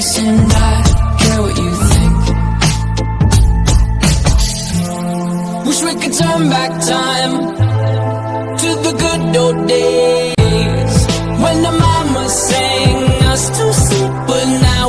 and I care what you think. Wish we could turn back time to the good old days when the sang us to sleep, but now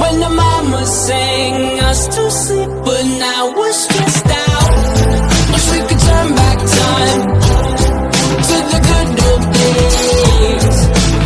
when the mama sang us to sleep, but now we're stressed out. Wish we could turn back time to the good old days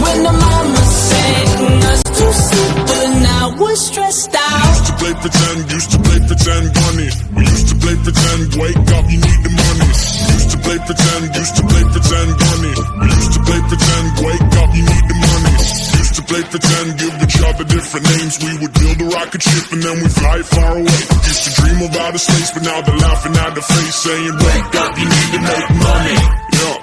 when the mama sang us to sleep, but now we're stressed out. Used to play pretend, used to play pretend bunny. We used to play pretend, wake up, you need the money. Used to play pretend, used to play pretend bunny. We used to play pretend, wake up, you need the money. Used to play pretend, give other different names. We would build a rocket ship and then we fly far away. Used to dream of outer space, but now they're laughing at the face, saying, wake up, you need to make money. Yeah.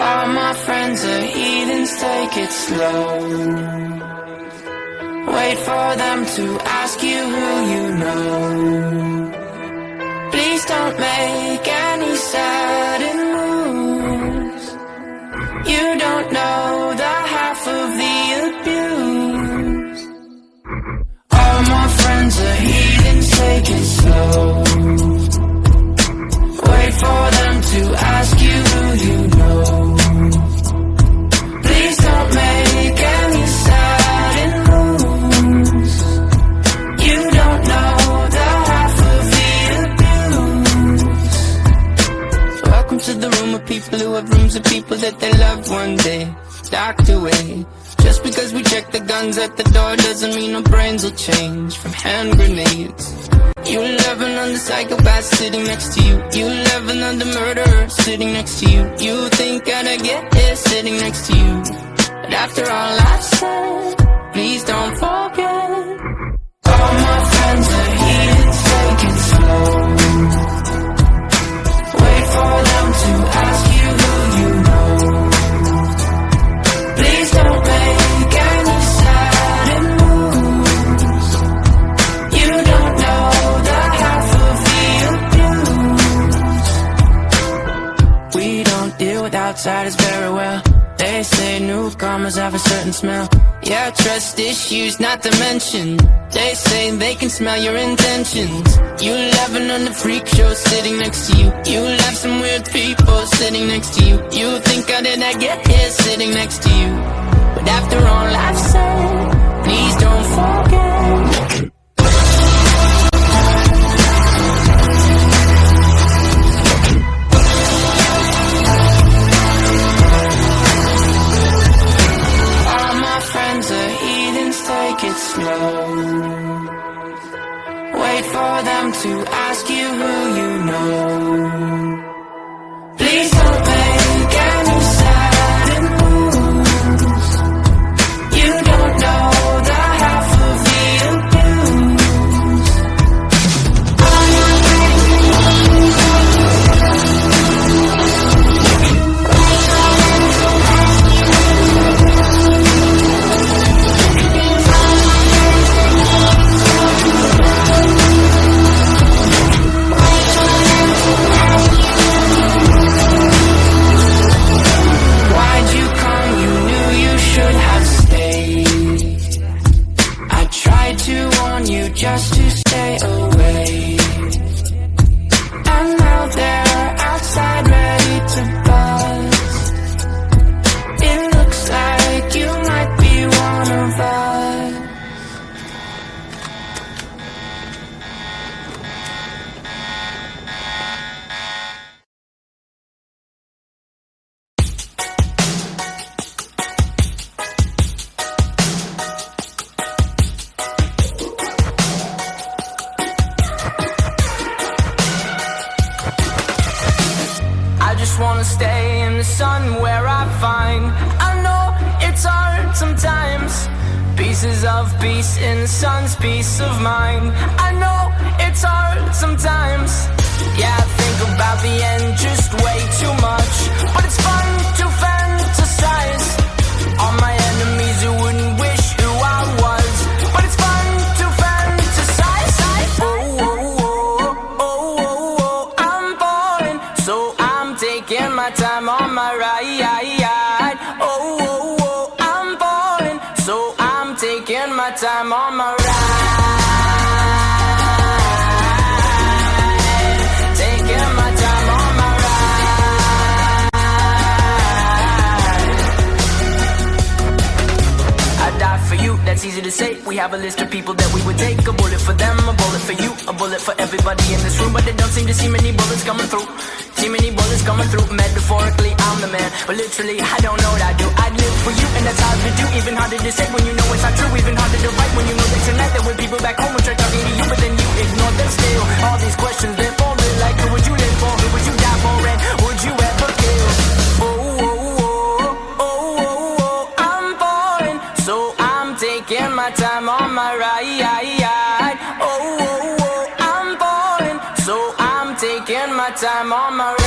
All my friends are heathens, take it slow. Wait for them to ask you who you know. Please don't make any sudden moves. You don't know the half of the abuse. All my friends are heathens, take it slow. Wait for them to that they loved one day docked away. Just because we check the guns at the door doesn't mean our brains will change from hand grenades. You love another psychopath sitting next to you. You love another murderer sitting next to you. You think I'd get here sitting next to you. But after all I've said, please don't forget. All my friends are here, take it slow. outside is very well. They say newcomers have a certain smell. Yeah, trust issues not to mention. They say they can smell your intentions. You laughing on the freak show sitting next to you. You left some weird people sitting next to you. You think how did I get here sitting next to you? But after all I've said, please don't fall. them to ask you time on my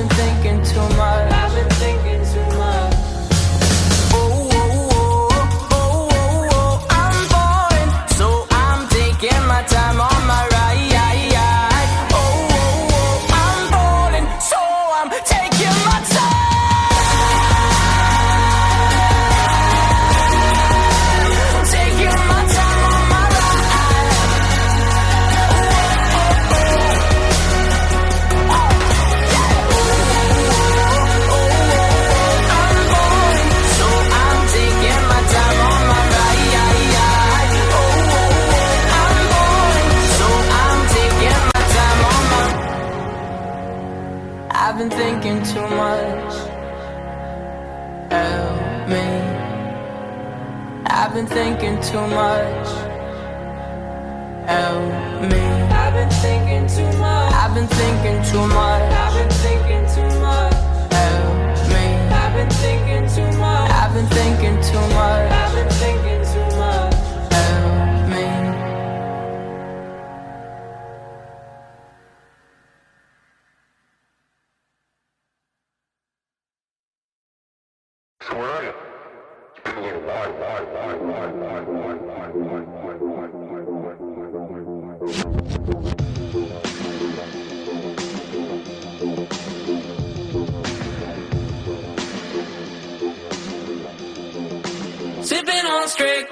been thinking too much. Sipping on straight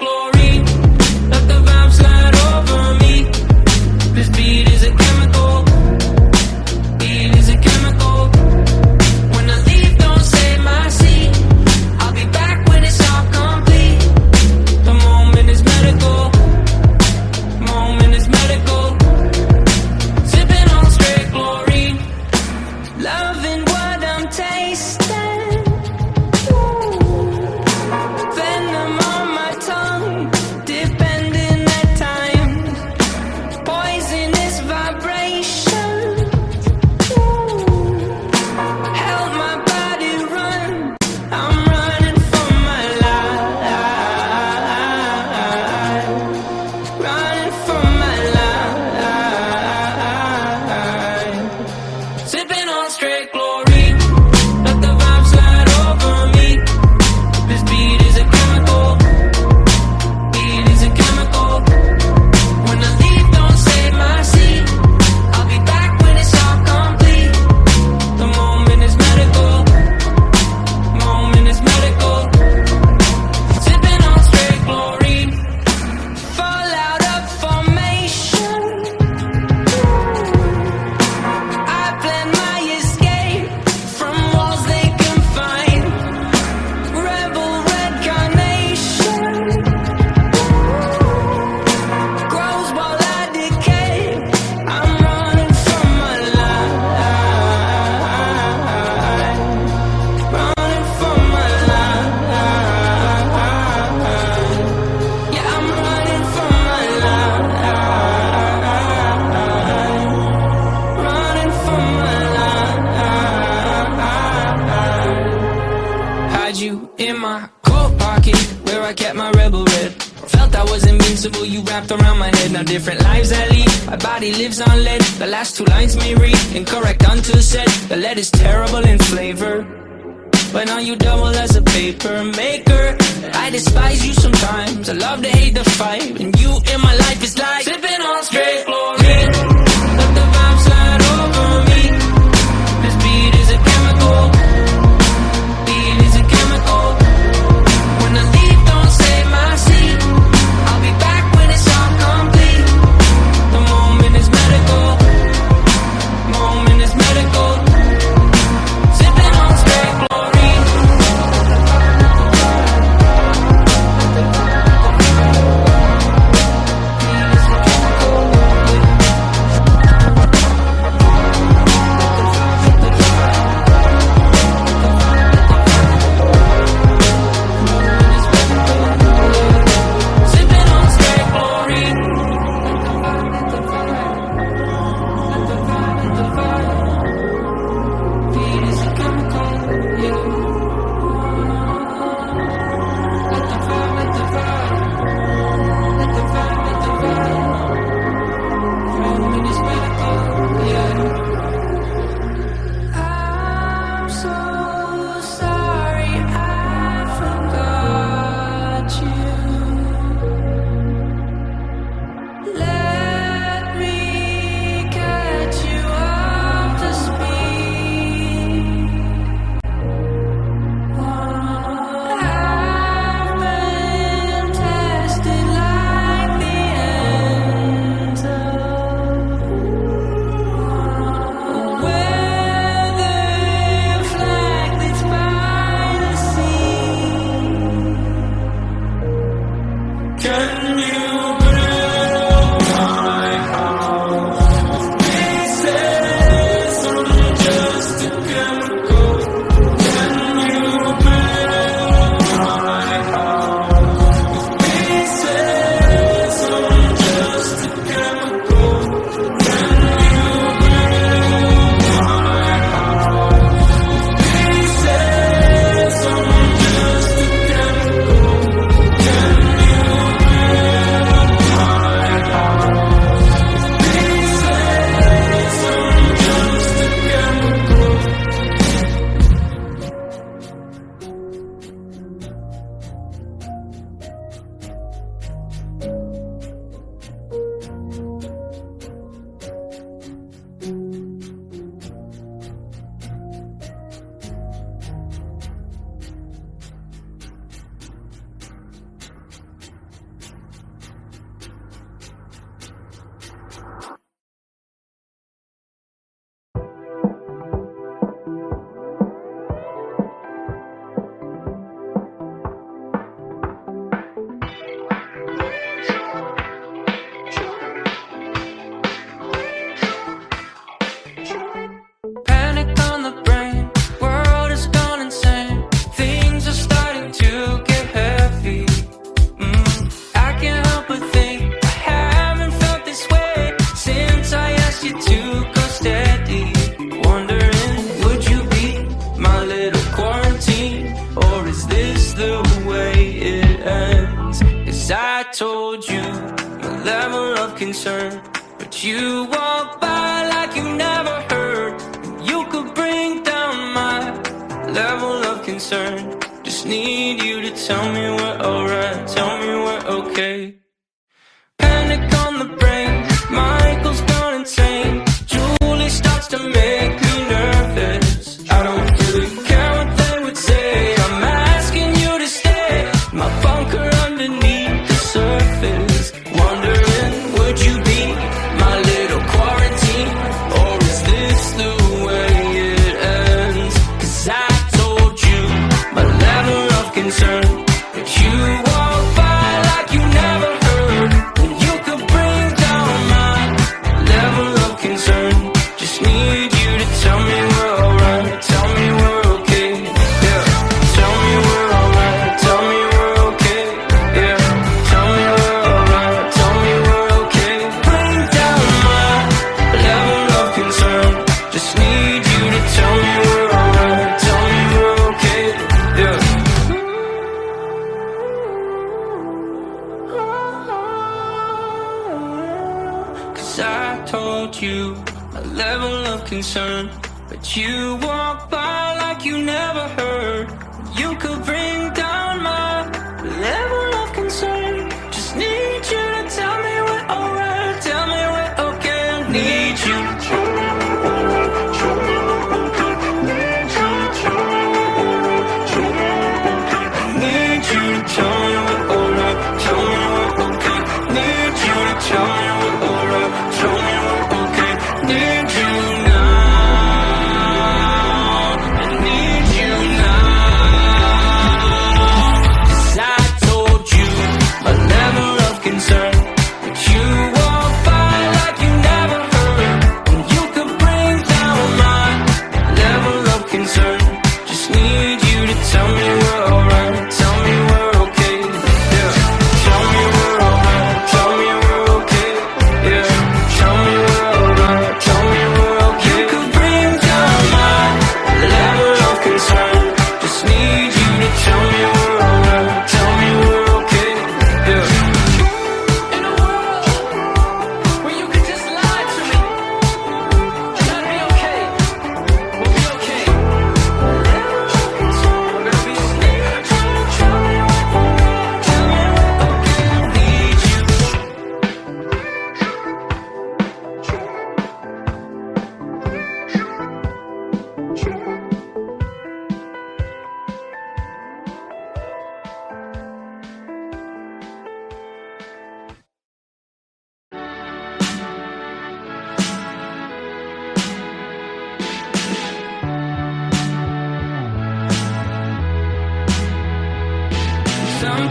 times I leave My body lives on lead. The last two lines may read. Incorrect until said. The lead is terrible in flavor. But now you double as a paper maker I despise you sometimes. I love to hate the fight. And you in my life is like Sipping on straight floors.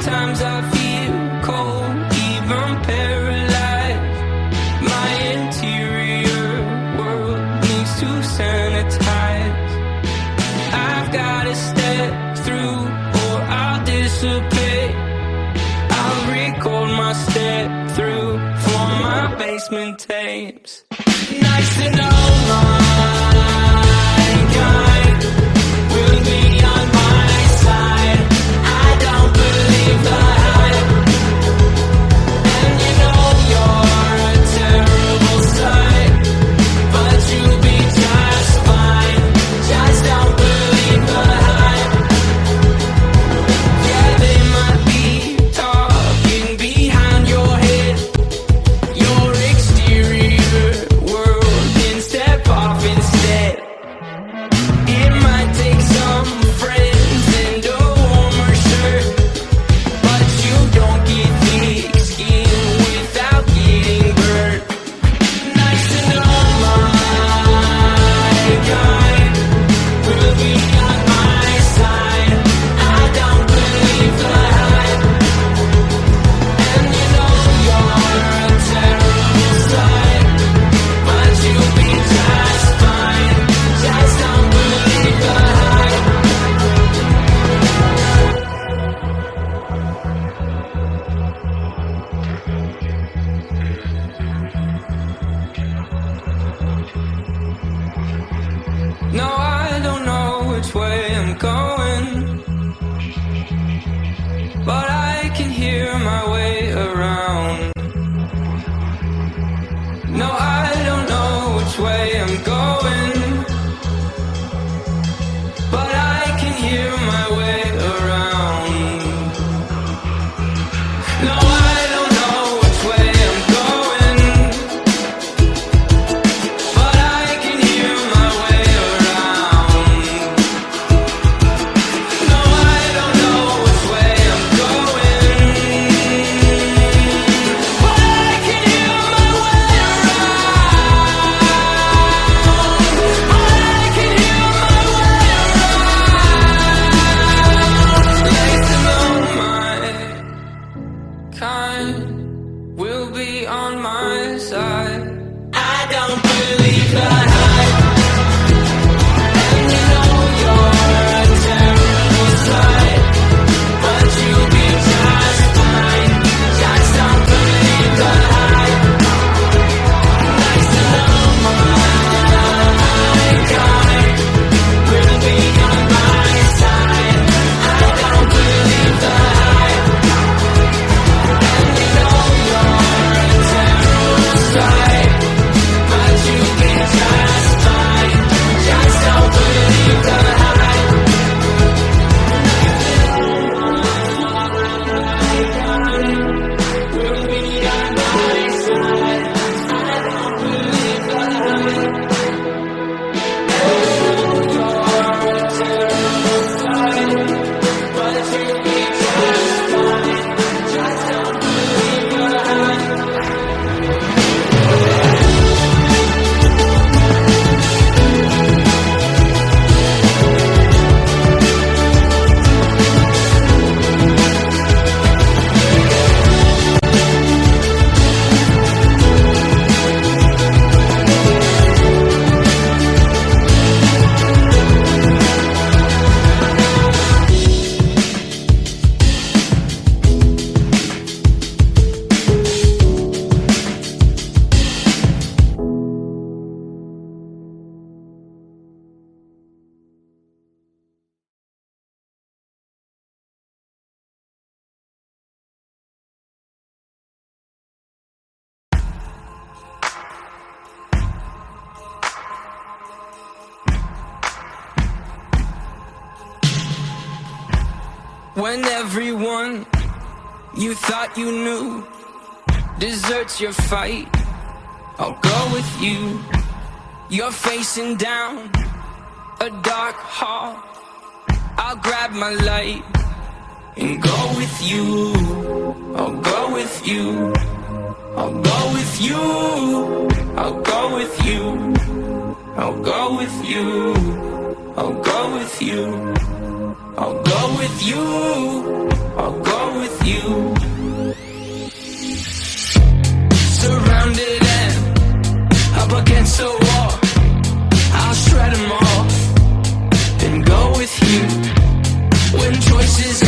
Sometimes I feel When everyone you thought you knew deserts your fight, I'll go with you. You're facing down a dark hall. I'll grab my light and go with you. I'll go with you. I'll go with you. I'll go with you. I'll go with you. I'll go with you. I'll go with you, I'll go with you. Surrounded and up against a wall, I'll shred them all and go with you when choices.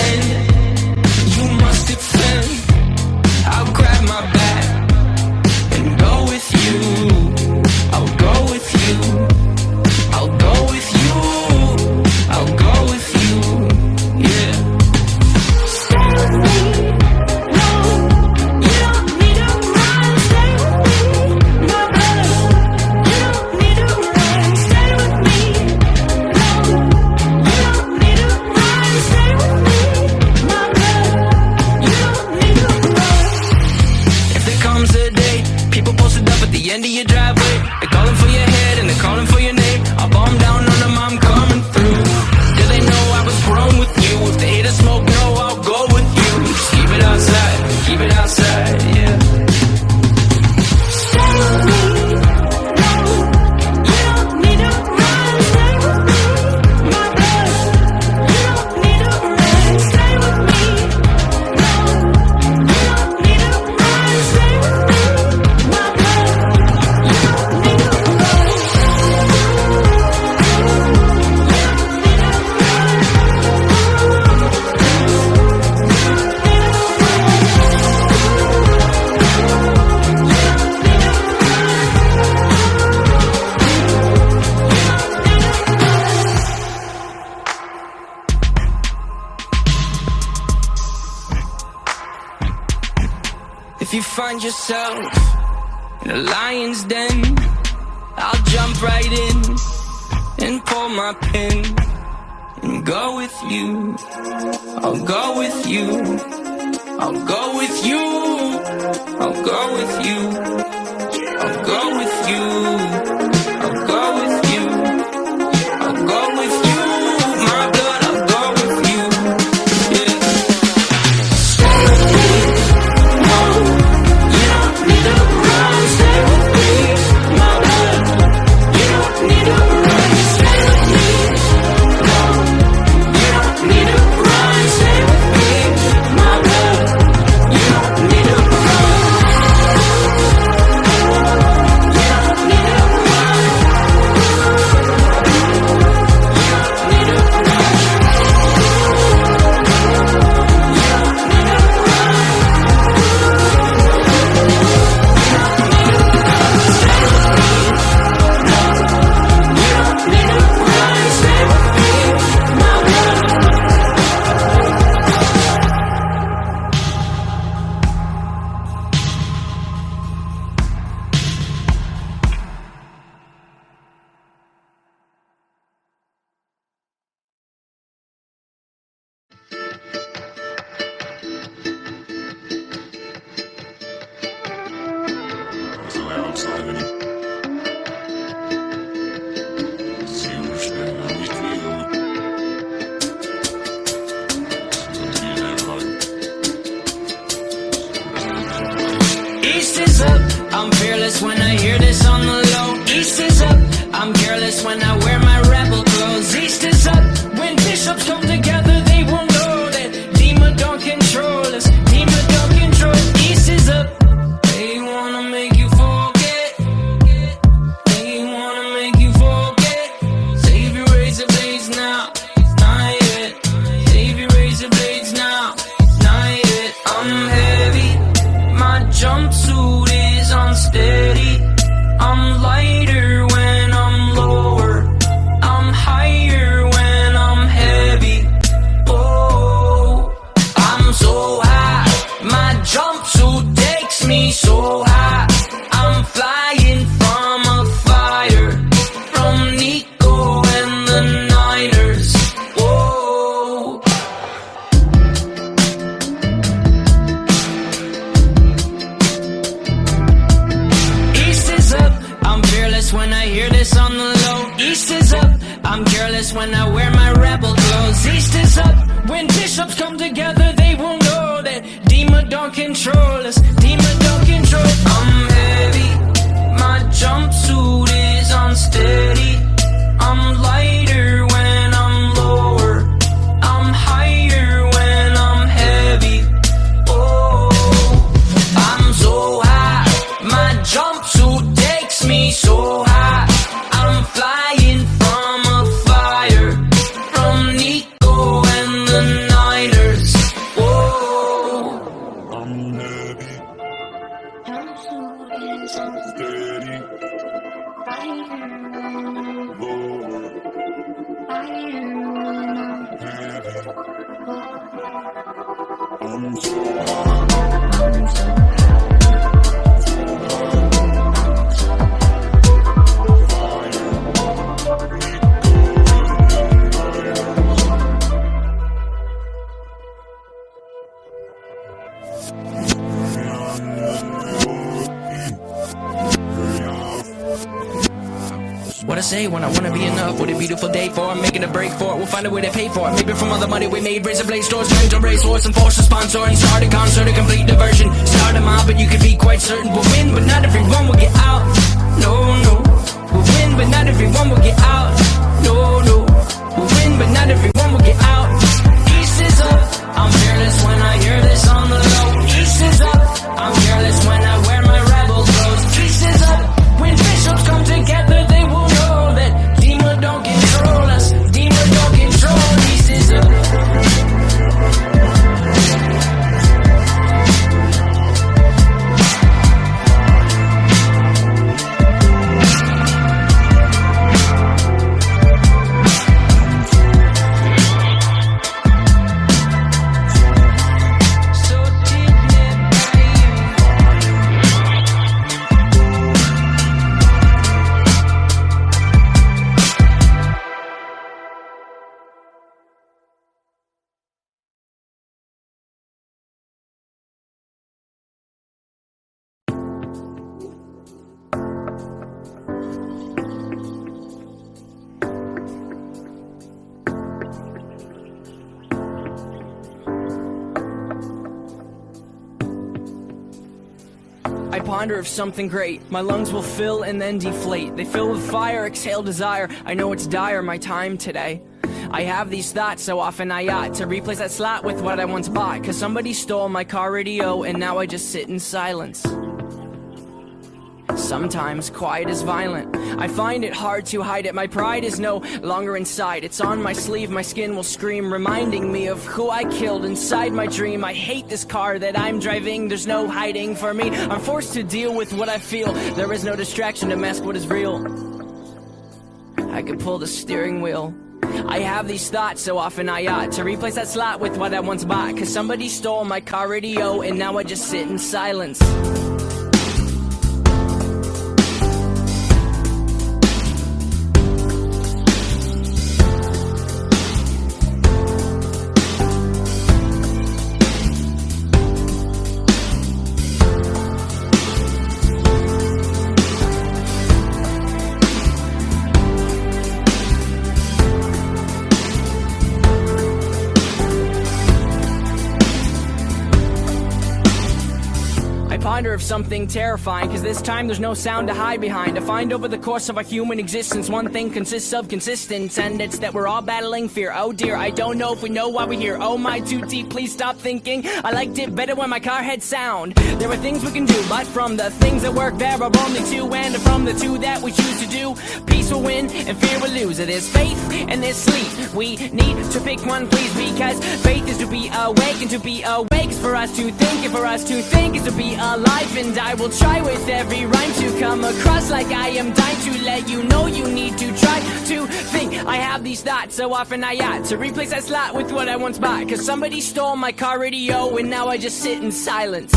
If you find yourself in a lion's den, I'll jump right in and pull my pin and go with you. I'll go with you. I'll go with you. I'll go with you. I'll go with you. Hans already started Of something great. My lungs will fill and then deflate. They fill with fire, exhale desire. I know it's dire, my time today. I have these thoughts so often I ought to replace that slot with what I once bought. Cause somebody stole my car radio and now I just sit in silence. Sometimes quiet is violent. I find it hard to hide it. My pride is no longer inside. It's on my sleeve, my skin will scream, reminding me of who I killed inside my dream. I hate this car that I'm driving. There's no hiding for me. I'm forced to deal with what I feel. There is no distraction to mask what is real. I could pull the steering wheel. I have these thoughts so often I ought to replace that slot with what I once bought. Cause somebody stole my car radio and now I just sit in silence. Ponder of something terrifying, cause this time there's no sound to hide behind. To find over the course of our human existence, one thing consists of consistence, and it's that we're all battling fear. Oh dear, I don't know if we know why we're here. Oh my, too deep, please stop thinking. I liked it better when my car had sound. There are things we can do, but from the things that work, there are only two, and from the two that we choose to do, peace will win and fear will lose. It is faith and there's sleep. We need to pick one, please, because faith is to be awake, and to be awake is for us to think, and for us to think is to be alive. And I will try with every rhyme to come across like I am dying to let you know you need to try to think. I have these thoughts so often I ought to replace that slot with what I once bought. Cause somebody stole my car radio, and now I just sit in silence.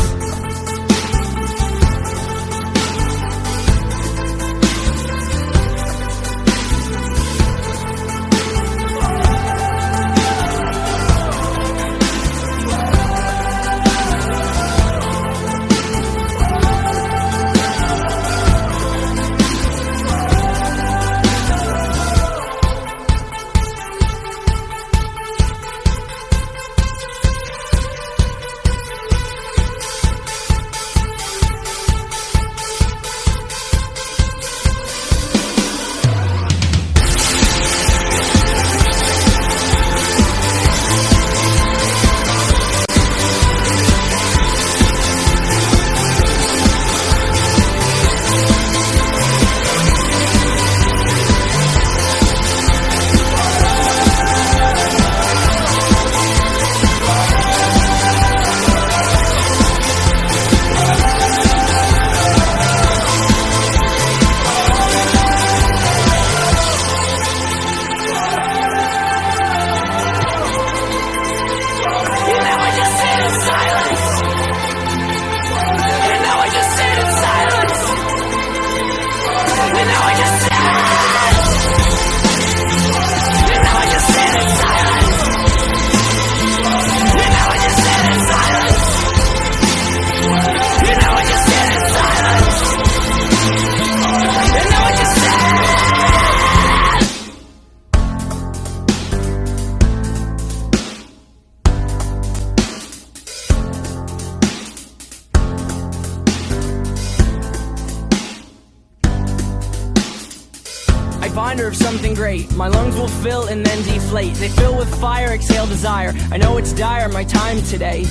My lungs will fill and then deflate. They fill with fire, exhale desire. I know it's dire, my time today.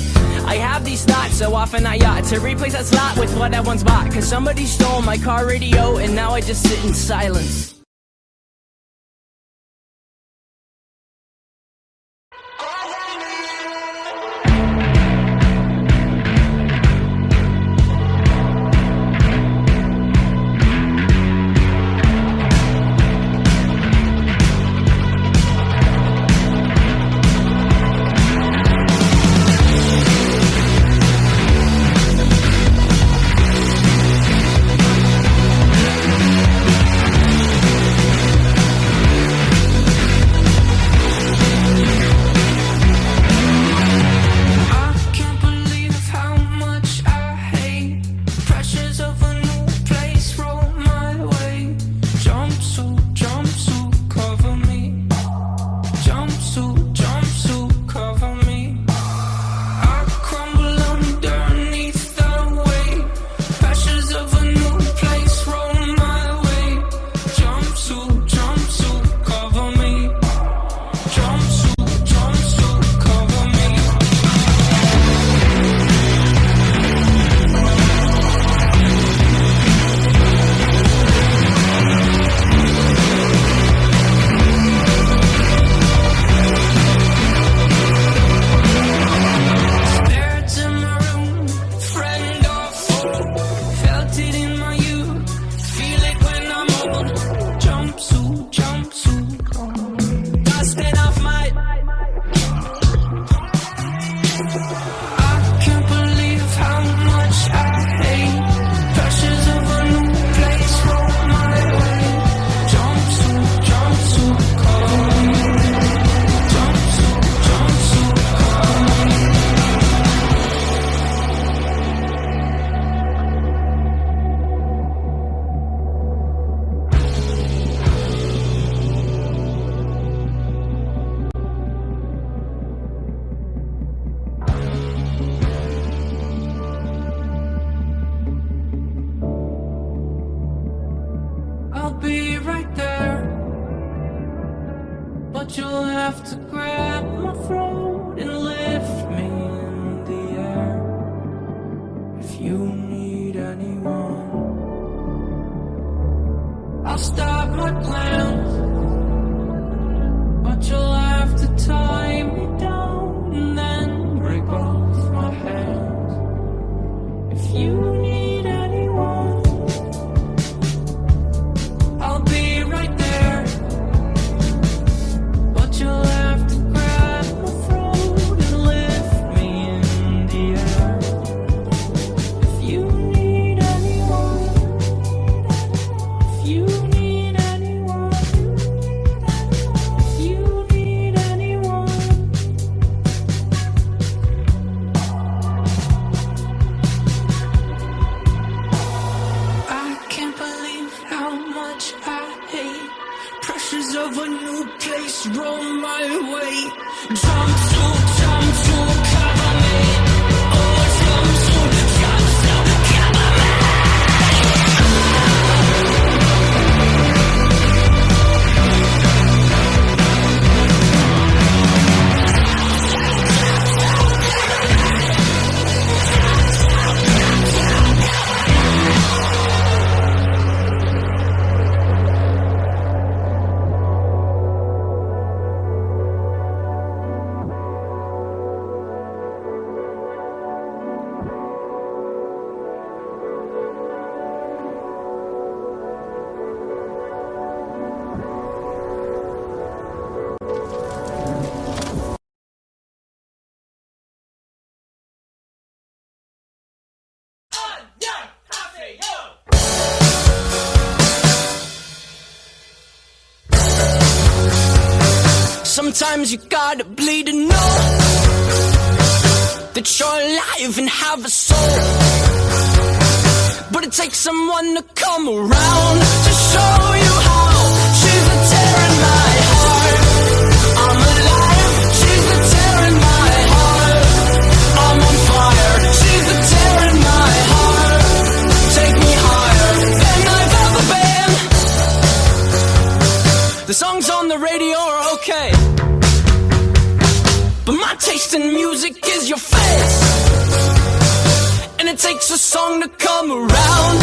I have these thoughts so often I ought to replace that slot with what I once bought. Cause somebody stole my car radio and now I just sit in silence. Sometimes you gotta bleed to know that you're alive and have a soul. But it takes someone to come around to show you how. She's a tear in my heart. I'm alive. She's a tear in my heart. I'm on fire. She's a tear in my heart. Take me higher than I've ever been. The songs on the radio takes a song to come around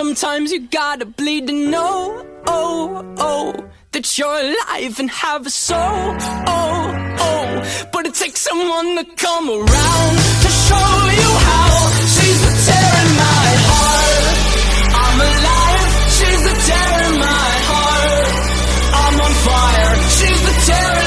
Sometimes you gotta bleed to know, oh, oh, that you're alive and have a soul, oh, oh. But it takes someone to come around to show you how. She's the tear in my heart. I'm alive. She's the tear in my heart. I'm on fire. She's the tear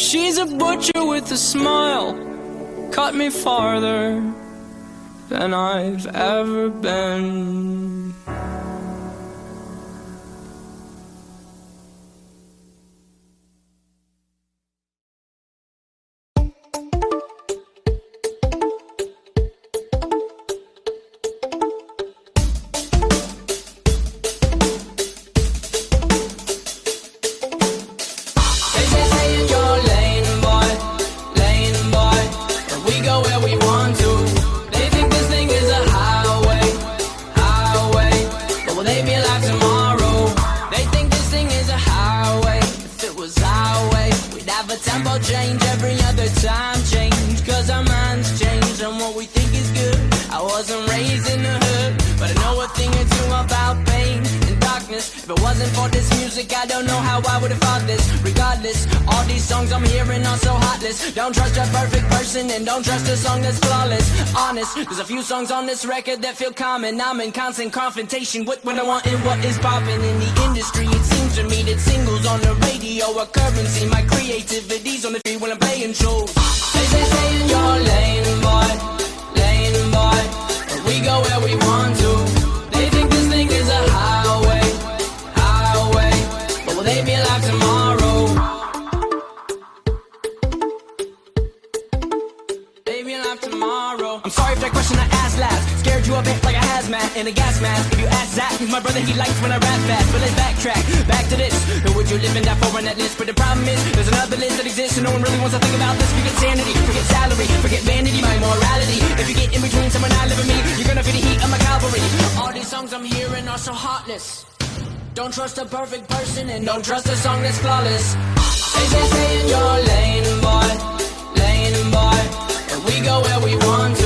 She's a butcher with a smile. Cut me farther than I've ever been. There's a few songs on this record that feel common. I'm in constant confrontation with what I want and what is popping in the industry. It seems to me that singles on the radio are currency. My creativity's on the street when I'm playing shows. They say stay in your lane, boy, lane, boy. And we go where we want to. They think this thing is a highway, highway. But will they be alive tomorrow? In a gas mask. If you ask Zach, he's my brother, he likes when I rap fast. But let's backtrack, back to this. Who would you live in that for on that list? But the problem is, there's another list that exists, and no one really wants to think about this. Forget sanity, forget salary, forget vanity, my morality. If you get in between someone I live and me, you're gonna feel the heat of my cavalry. All these songs I'm hearing are so heartless. Don't trust a perfect person and don't trust a song that's flawless. They say stay in your lane, boy, lane, boy. And we go where we want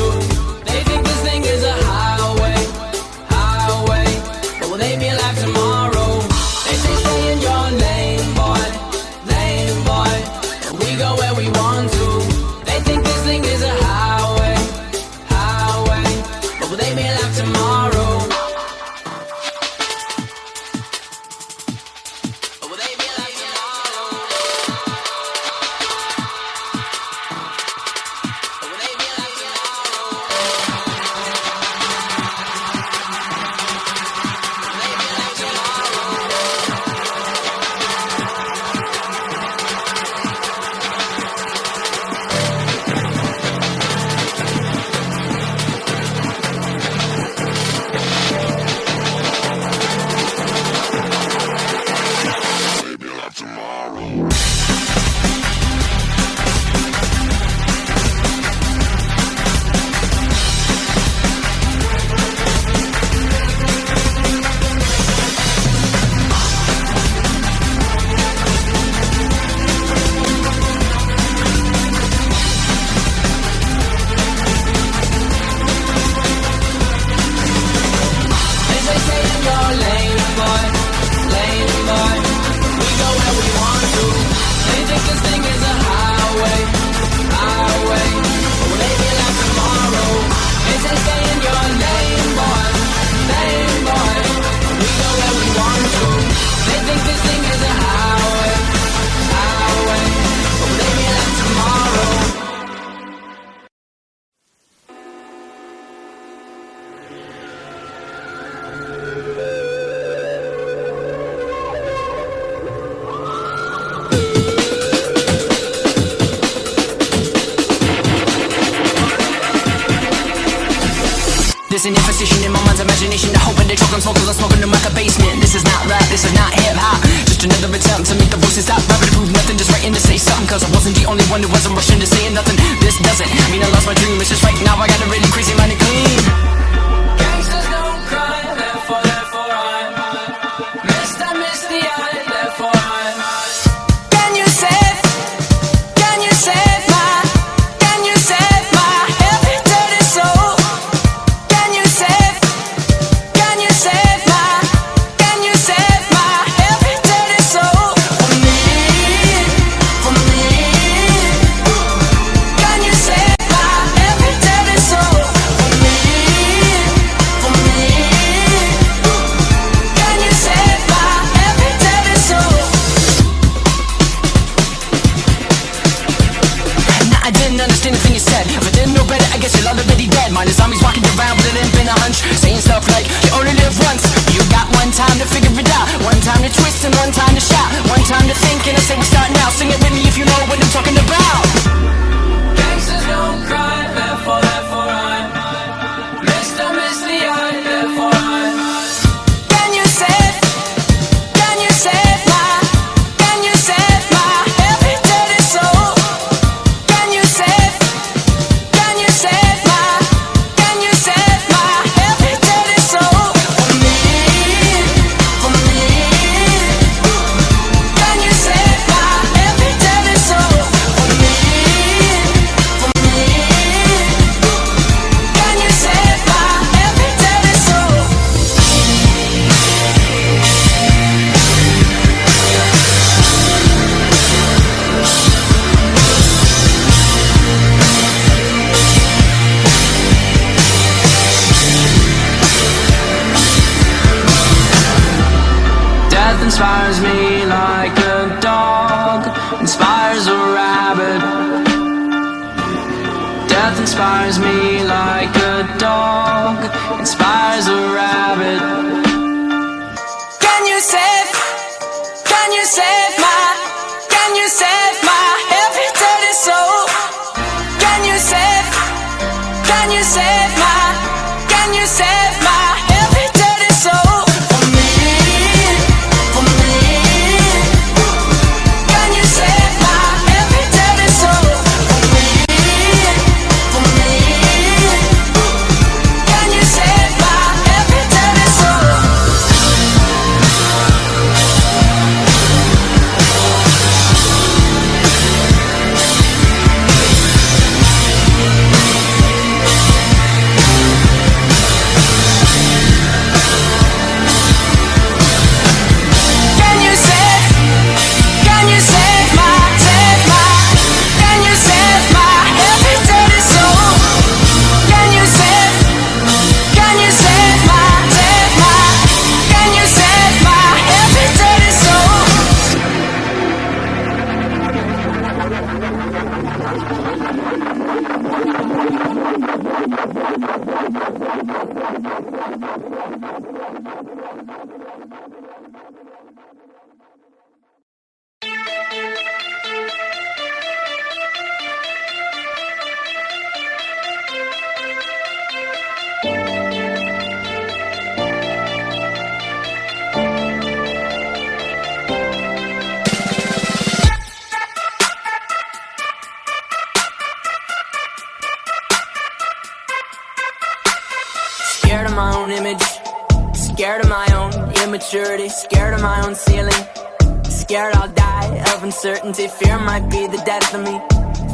might be the death of me.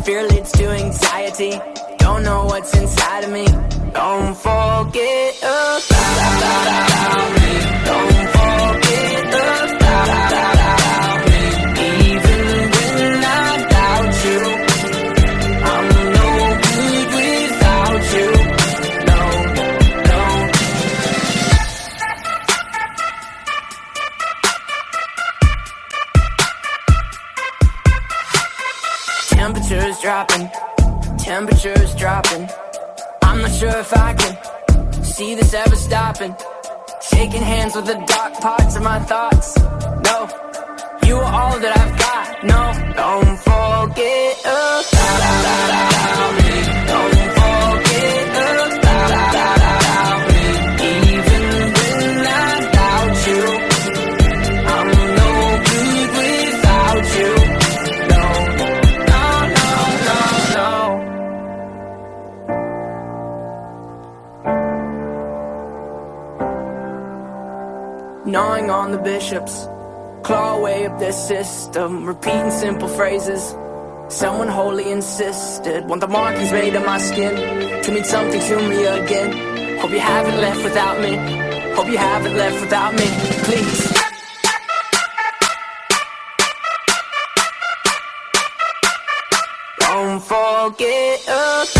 Fear leads to anxiety. Don't know what's inside of me. Don't forget about, me. temperatures dropping. I'm not sure if I can see this ever stopping. Shaking hands with the dark parts of my thoughts. No, you are all that I've got. No, don't forget about me. Don't gnawing on the bishops. Claw away up their system, repeating simple phrases. Someone wholly insisted. Want the markings made on my skin to mean something to me again. Hope you haven't left without me. Hope you haven't left without me. Please. Don't forget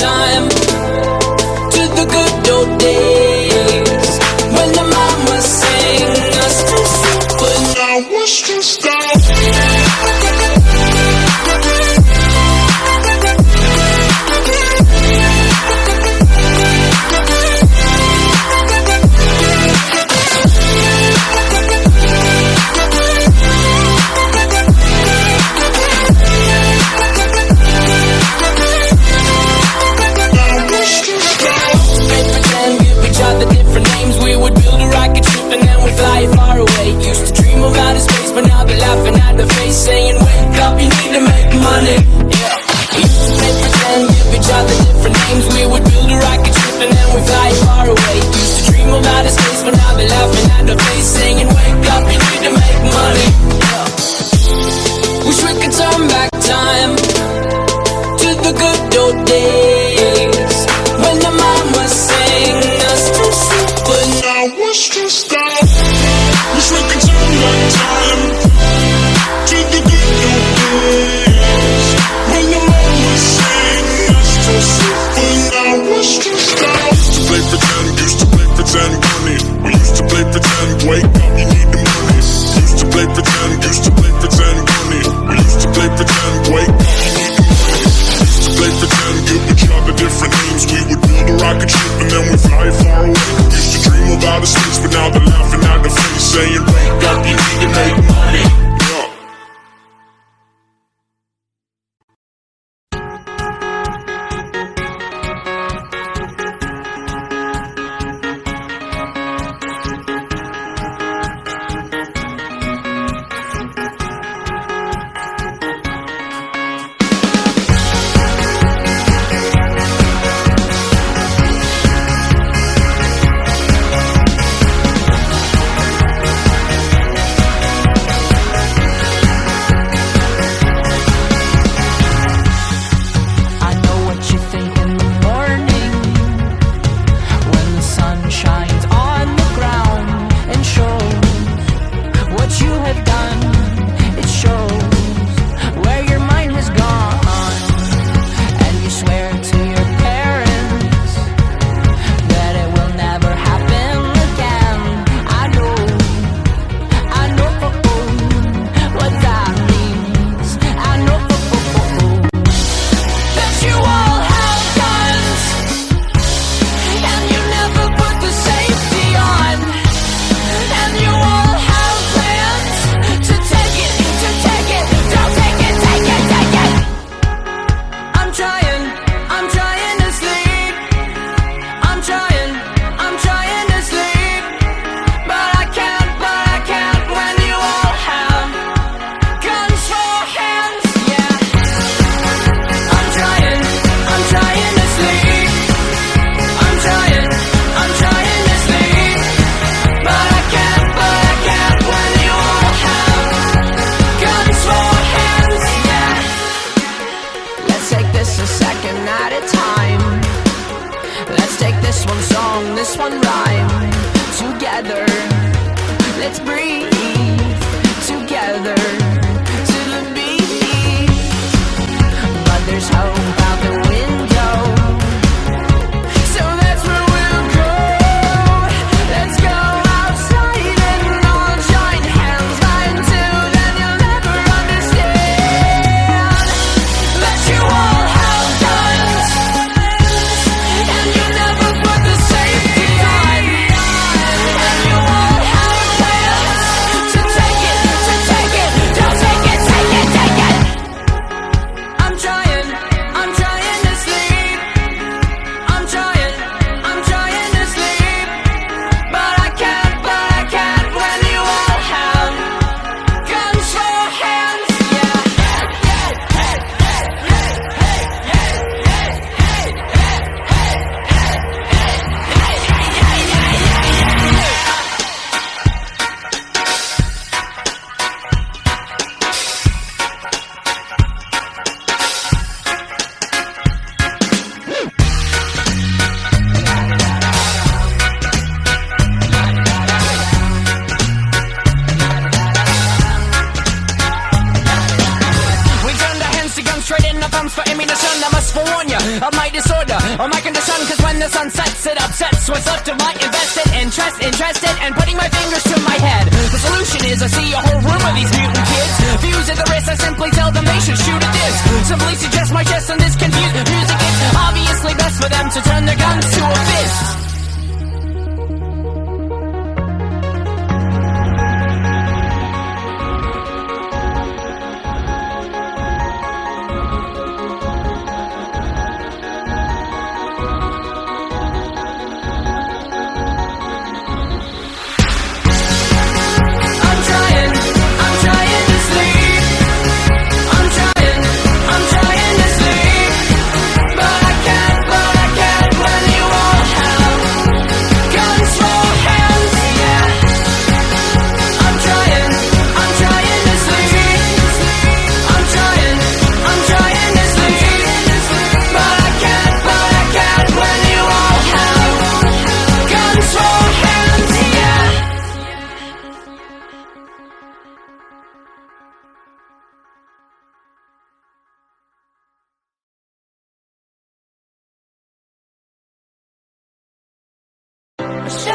time of outer but now they're laughing i Yeah.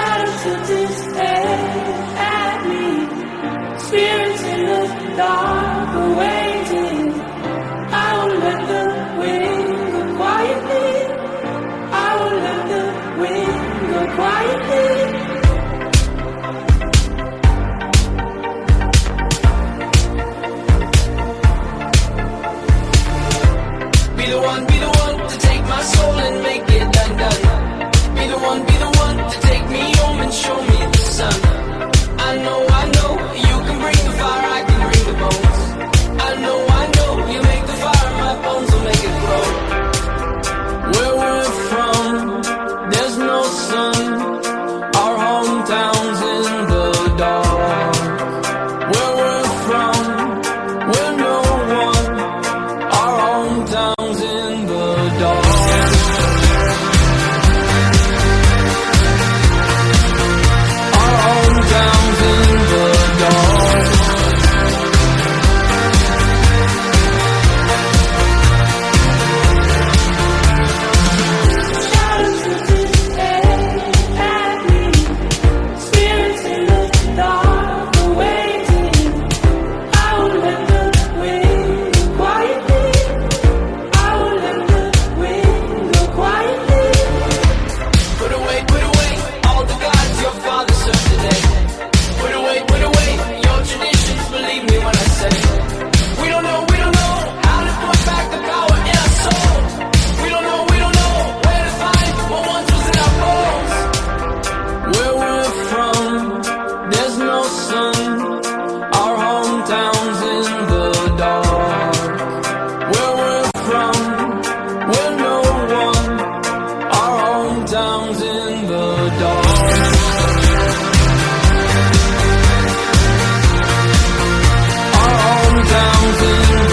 thousand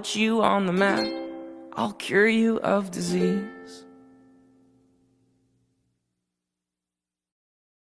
put you on the map. I'll cure you of disease.